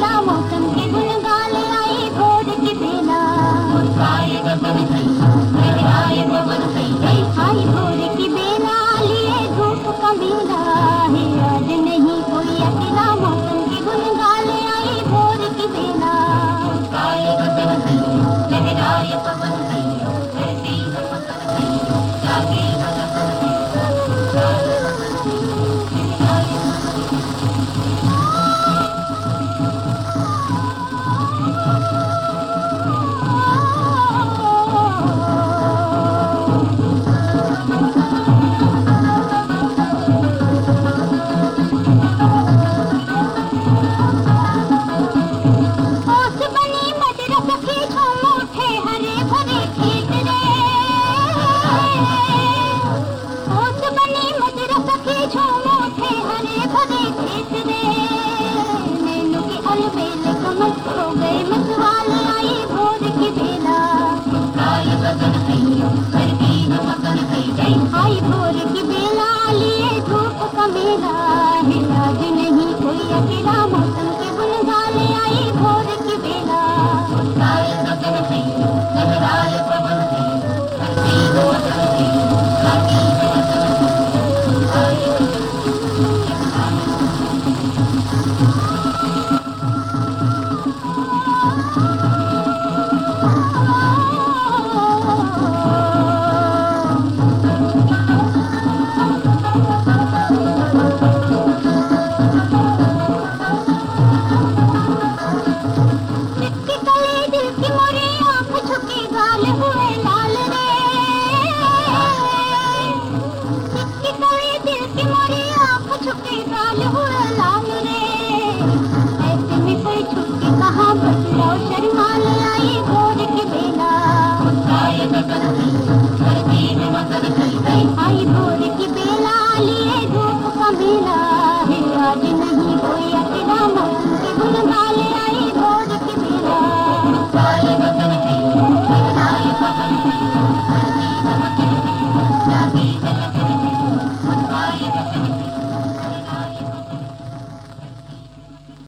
那么，根。नैनो की कमल गए मतवाल आई भोर की बेला आई भोर की बेला लिए धूप का मेला। झुकी गाल हुए लाल रे। ऐसे में कोई छुपके कहाँ बचलाओ शर्मा ले आई भोर के बेला।